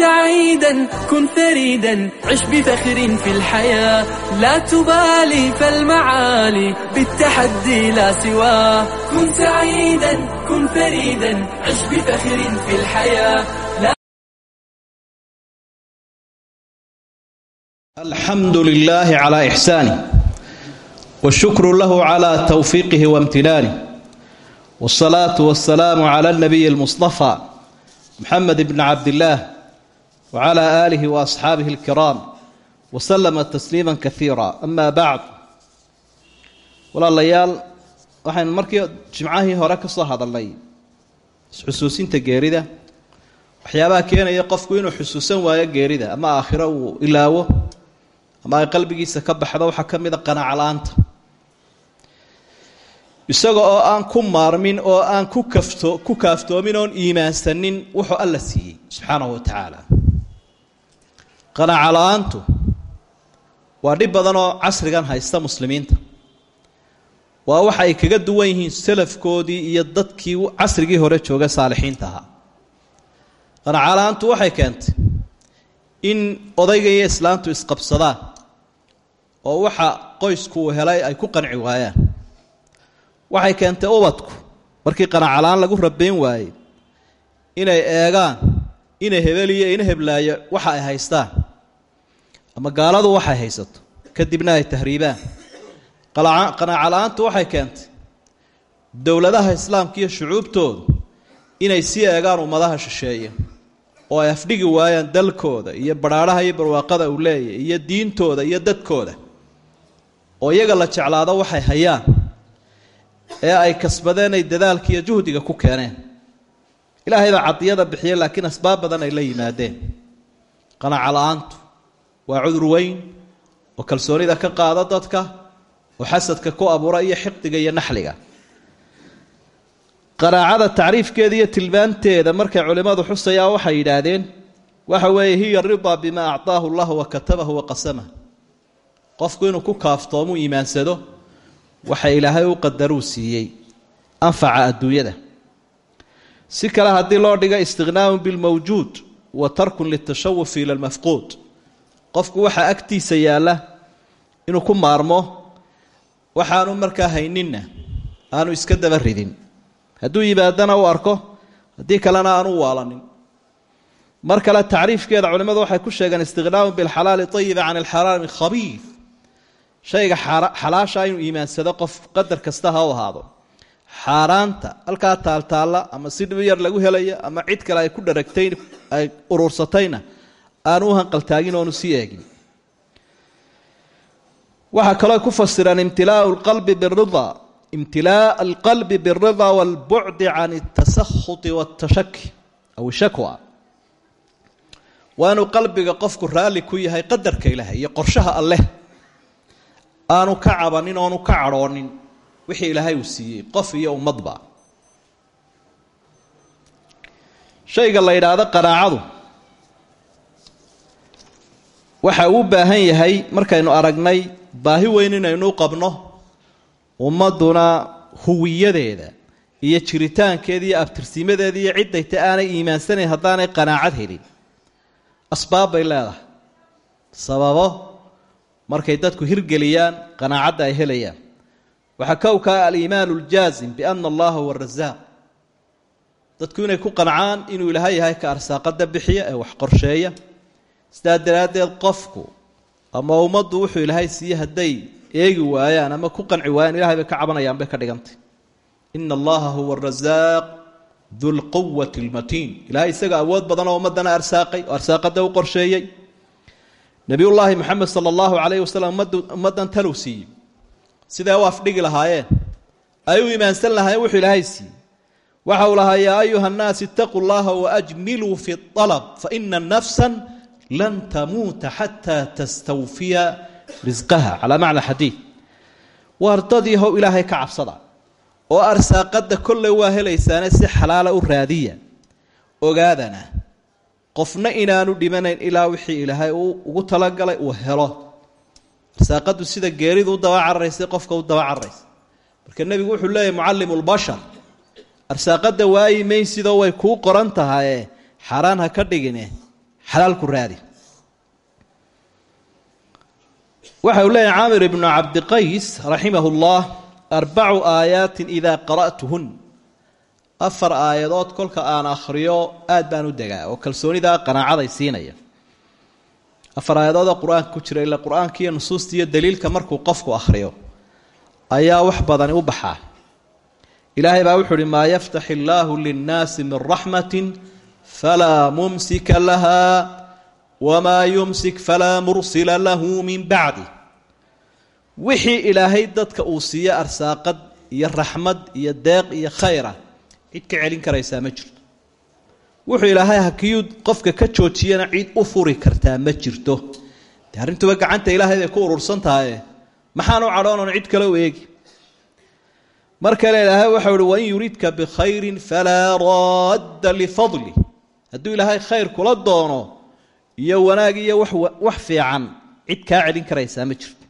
سعيدا كن فريدا عش بفخر في الحياة لا تبالي فالمعالي بالتحدي لا سواه كن سعيدا كن فريدا عش بفخر في الحياة لا الحمد لله على إحسانه والشكر له على توفيقه وامتنانه والصلاة والسلام على النبي المصطفى محمد بن عبد الله wcala aalihi waasxaabihi alkiraam wasalama tasliima kaiira ama bacd walaalayaal waxaynu markii jimcahii hore ka soo hadalnay xusuusinta geerida waxyaabaha keenaya qofku inuu xusuusan waayo geerida ama aakhiro uu ilaawo ama ay qalbigiisa ka baxdo waxaa ka mida ah qanacla-aanta isaga oo aan ku maarmin oo aan ku kafto ku kaaftoomin oon iimaansanin wuxuu alla siiyey subxaanahu wa tacaala qanaaca la'aantu waa dhib badan oo casrigan haysta muslimiinta. Waa waxa ay kaga duwan yihiin salafkoodii iyo dadkii casrigii hore jooga saalixiinta ahaa. Qanaaca la'aantu waxay keentay in odayga iyo islaantu isqabsadaan oo waxa qoysku uu helay ay ku qanci waayaan. Waxay keentay ubadku markii qanaacalaan lagu rabayn waayey inay eegaan ina hebeliyo ina heblaayo waxa ay haystaan ama gaaladu waxay haysato. Kadibna ay tahriibaan. Qanaaca la'aantu waxay keentay. Dowladaha islaamka iyo shucuubtoodu inay sii eegaan ummadaha shisheeye oo ay afdhigi waayaan dalkooda iyo badhaadhaha iyo barwaaqada uu leeyahy iyo diintooda iyo dadkooda. Oo iyaga la jeclaado waxay hayaan ee ay kasbadeen ay dadaalka iyo juhdiga ku keeneen. Ilaahay baa cadiyada bixiya laakiin asbaab badan ay la yimaadeen. Qanaaca la'aantu waa cudur weyn oo kalsoonida ka qaada dadka oo xasadka ku abuura iyo xiqdiga iyo naxliga. Qanaacada tacriifkeeda iyo tilmaanteeda markay culimmadu xusayaan waxay yidhaahdeen waxa weeye hiya ridaa bimaa acطaahu llah wa katabahu wa qasamah qofku inuu ku kaaftoomu iimaansado waxa ilaahay u qadaruu siiyey anfaca adduunyada. Si kale haddii loo dhigo istiqnaaun bilmawjuud wa tarkun litashawufi ila lmafquud qofku waxaa agtiisa yaalla inuu ku maarmo waxaanu markaa hayninna aanu iska daba ridin. Hadduu yimaadana u arko haddii kalena aanu waalanin. Mar kale tacriifkeeda culimmadu waxay ku sheegeen istiqnaaun bilxalaali ayiba can alxaraami khabiif. Shayga xalaasha inuu iimaansado qof qadar kasta ha u ahaado. Xaaraanta halkaa taaltaalla ama si dhib yar lagu helayo ama cid kale ay ku dharagtay ay urursatayna aanu u hanqaltaagin oonu sii eegin. Waxaa kaloo ku fasiraan imtilaa qalbi biridaa imtilaa'a alqalbi biridaa waalbucdi can altasahuti waaltashaki aw shakwa. Waa inuu qalbiga qofku raalli ku yahay qadarka ilaahay iyo qorshaha alleh aanu ka cabanin oonu ka cadhoonin wixii ilaahay uu siiyey qof iyo ummadba. Shayga la yidhaahdo qanaacadu waxa uu baahan yahay markaynu aragnay baahi weyn inaynu qabno ummadduna huwiyadeeda iyo jiritaankeeda iyo abtirsiimadeeda iyo ciddayta aanay iimaansanayn haddaanay qanaacad helin. Asbaab bay leedahay. Sababo markay dadku hirgeliyaan qanaacadda ay helayaan. Waxaa kowkaa aliimaanu aljaazim biana allaha huwa arasaaq dadku inay ku qancaan inuu ilaahay yahay ka arsaaqada bixiya ee wax qorsheeya sidaa daraaddeed qofku ama ummaddu wuxuu ilaahay siiye hadday eegi waayaan ama ku qanci waayaan ilahay bay ka cabanayaan bay ka dhigantay. Ina allaha huwa arasaaq dulquwati almatiin ilahay isaga awood badan oo ummaddana arsaaqay oo arsaaqada u qorsheeyey. Nebiyullaahi moxamed sala allahu calayhi wasalam ummaddan siiyey. Siday u afdhigi lahaayeen ay u lahaayeen wuxuu ilaahay siiyey. Waxa uu lahaa ayuha nnaas itaquu llaha waajmiluu fi alab faina nafsan lan tamuuta xataa tastawfiya risqaha calaa macna xadiid waar dad yahow ilaahay ka cabsada oo arsaaqadda kolley waa helaysaane si xalaala u raadiya ogaadana qofna inaanu dhimanayn ilaa wixii ilaahay uu ugu talagalay uu helo arsaaqadu sida geeridu u daba cararaysay qofka u daba cararaysa marka nebigu wuxuu leeyahy mucallimu lbashar arsaaqadda waayi maysidoo way kuu qoran tahaye xaaraan ha ka dhigine xalaal ku raadi. Waxa uu leeyahy caamir ibnu cabdiqays raximah اllah arbacu aayaatin idaa qara'tuhun. Afar aayadood kolka aan akhriyo aad baan u degaa oo kalsoonidaa qanaacaday siinaya. Afar aayadoodoo qur'aanka ku jira ila qur'aanka iyo nusuusta iyo daliilka markuu qofku akhriyo ayaa wax badani u baxaa. Ilaahay baa wuxu uhi maa yaftax illaahu linnaasi min raxmatin falaa mumsika laha wamaa yumsik falaa mursila lahu min bacdi wixii ilaahay dadka uu siiyo arsaaqad iyo raxmad iyo deeq iyo khayra cid ka celin karaysaa ma jirto wuxuu ilaahay hakiyuu qofka ka joojiyana cid u furi kartaa ma jirto de arrintuba gacanta ilaahay bay ku urursan tahaye maxaan u cadhoonan cid kale u eegi mar kale ilaahay waxau wain yuridka bikhayrin falaa raadda lifadli hadduu ilaahay khayr kula doono iyo wanaag iyo wax fiican cid kaa celin karaysaa ma jirto.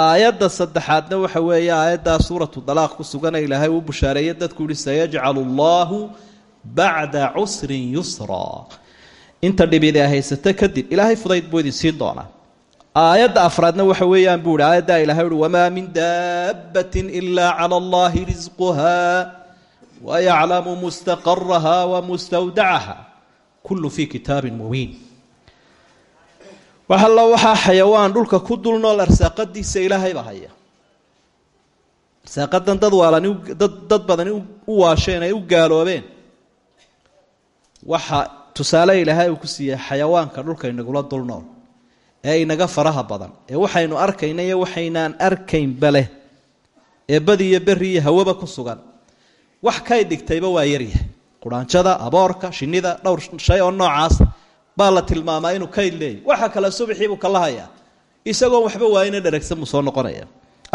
Aayadda saddexaadna waxa weeye aayaddaa suuratu dalaaq ku sugana ilaahay uu bushaareeye dadku yihi sayajcalu allahu bacda cusrin yusraa inta dhibida haysato kadib ilaahay fudayd buu idin siin doonaa. Aayadda afraadna waxa weeyaan buu ihi aayaddaa ilahay uhi wamaa min daabbatin ilaa cala allahi risquha wayaclamu mustaqaraha wa mustawdacaha kullu fii kitaabin mubiin wax allo waxaa xayawaan dhulka ku dul nool arsaaqadiisa ilaahayba haya arsaaqadan dad waalani dad dad badani u waasheen ay u gaaloobeen waxa tusaale ilaahay uu ku siiyey xayawaanka dhulka inagula dul nool ee inaga faraha badan ee waxaynu arkayna waxaynaan arkaynba leh ee badi iyo berri iyo hawaba ku sugan wax kay dhigtayba waa yaryahay quraanjada aboorka shinnida dhowr shay oo noocaas baa la tilmaamaa inuu kayd leeyahy waxa kale subaxii buu kala hayaa isagoon waxba waayina dharagsan buu soo noqonaya.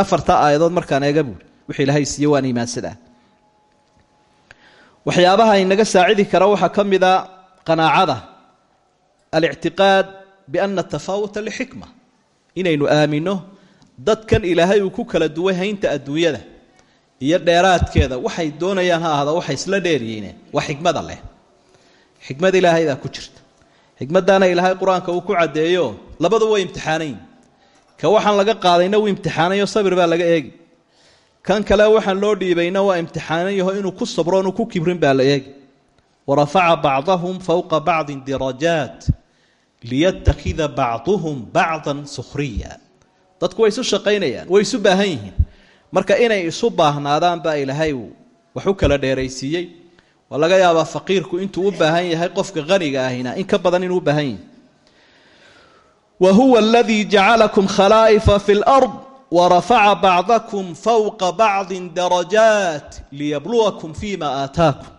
Afarta aayadood markaan eega buuri wuxuu ilaahay siiye waan iimaansadaa waxyaabaha inaga saacidi kara waxaa ka mida qanaacada. Alictiqaad biana atafaawuta lixikma. Inaynu aamino dadkan ilaahay uu ku kala duway haynta adduunyada iyo dheeraadkeeda waxay doonayaan ha ahda waxay isla dheeryihiine waa xikmada leh. Xikmad ilaahay baa ku jirta. Xikmaddaana ilaahay qur'aanka uu ku caddeeyo labadu way imtixaanayin ka waxaan laga qaadayna wuu imtixaanayo sabir baa laga eegi. Kan kale waxaan loo dhiibayna waa imtixaanan yaho inuu ku sabro inuu ku kibrin baa la eegi. Warafaca bacdahum fowqa bacdin darajaat liyatakida bacduhum bacdan sukhriya. Dadku way isu shaqaynayaan way isu baahan yihiin marka inay isu baahnaadaan baa ilaahay wax kala dheeraysiiyey. Waa laga yaabaa faqiirku intuu u baahan yahay qofka haniga ahina in ka badan inuu u baahan yahay. Wa huwa aladii jacalakum khalaa'ifa fi lard warafaca bacdakum fowqa bacdin darajaat liyabluwakum fima aataakum.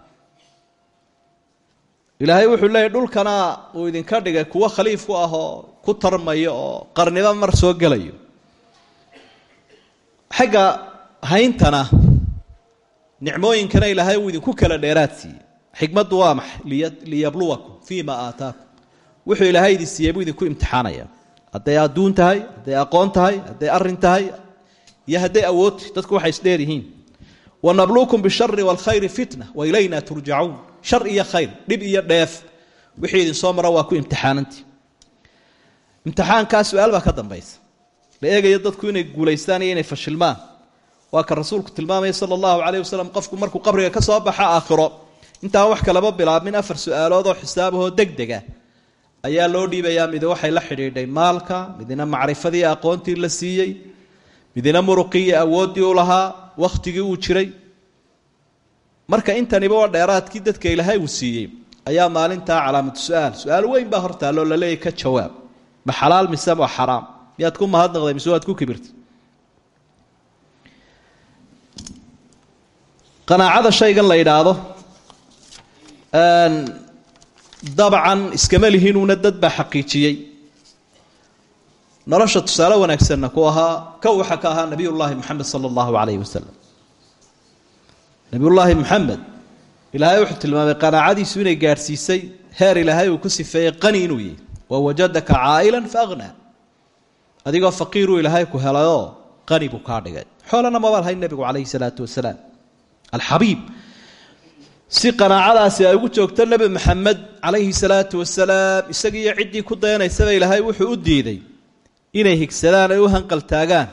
Ilaahay wuxuu leeyahy dhulkana uu idinka dhigay kuwo khaliif ku ah oo ku tarmayo oo qarniba mar soo gelayo xagga hayntana nicmooyinkana ilaahay uu idinku kala dheeraad siiyey xikmaddu waa maxay liyabluwakum fima aataakum. Wuxuu ilaahay idin siiyey buu idinku imtixaanaya hadday adduun tahay hadday aqoon tahay hadday arrin tahay iyo hadday awoodtahy dadku waxay isdheer yihiin. Wanabluukum bishari waalkhayri fitna wa ilayna turjacuun shar iyo khayr dhib iyo dheef wixii idin soo mara waa ku imtixaanantii. Imtixaankaa su'aal baa ka dambaysa la eegayo dadku inay guulaystaan iyo inay fashilmaan. Waa ka rasuulku tilmaamaya sala allahu calayh wasalam qofku markuu qabriga ka soo baxa aakhiro intaan wax kalaba bilaabmin afar su'aalood oo xisaabahoo deg dega ayaa loo dhiibayaa midi waxay la xidhiidhay maalka midina macrifadii aqoontii la siiyey midina muruqii awooddii u lahaa wakhtigii uu jiray. Marka intaniba waa dheeraadkii dadka ilaahay uu siiyey ayaa maalintaa calaamatu su'aal. Su'aal weyn baa hortaalloo la leeyahy ka jawaab. Ma xalaal mise waa xaraam miyaad ku mahadnaqday mise waad ku kibirtay qanaacada shaygan la yidhaahdo dabcan iskama lihinuuna dad baa xaqiijiyey. Nolosha tusaale wanaagsanna ku ahaa kow waxaa ka ahaa nabiyullaahi moxamed sala allahu calayhi wasalam nabiyullaahi moxamed ilaahay wuxuu tilmaamay qanaacadiisu inay gaadhsiisay heer ilaahay uu ku sifeeyey qani inuu yihi wa wajadaka caa'ilan fa aghnaa adigoo faqiiruu ilaahay ku helayoo qani buu kaa dhigay. Xoolana maba lahayn nebigu calayhi salaatu wasalaam. Alxabiib si qanaacadaasi ay ugu joogto nebi maxamed calayhi salaatu wasalaam isagiiyo ciddii ku dayanaysaba ilaahay wuxuu u diiday inay higsadaan ay u hanqaltaagaan